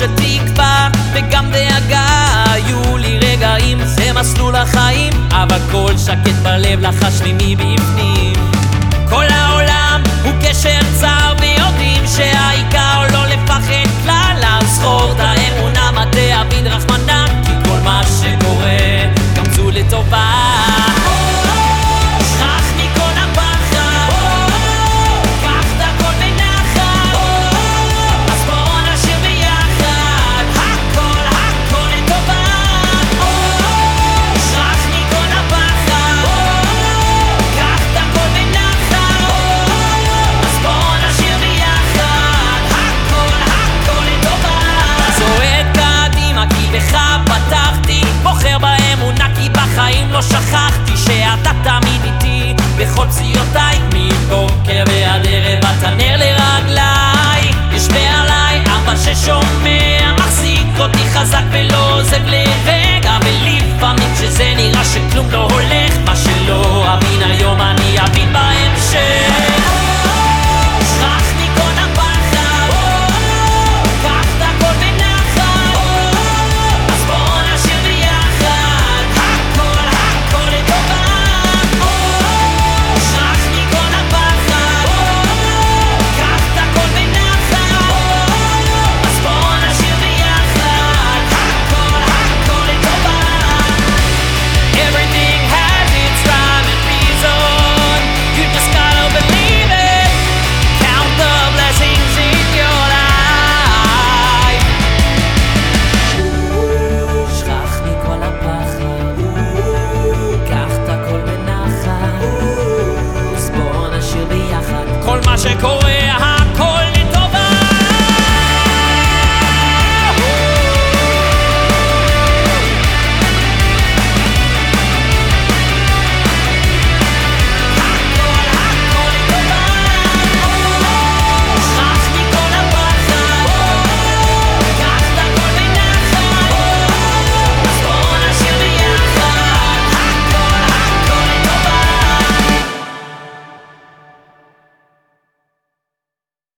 של תקווה וגם דאגה. היו לי רגעים, זה מסלול החיים אבל קול שקט בלב לחש לי מבפנים אותי חזק ולא עוזב לרגע ולפעמים כשזה נראה ש...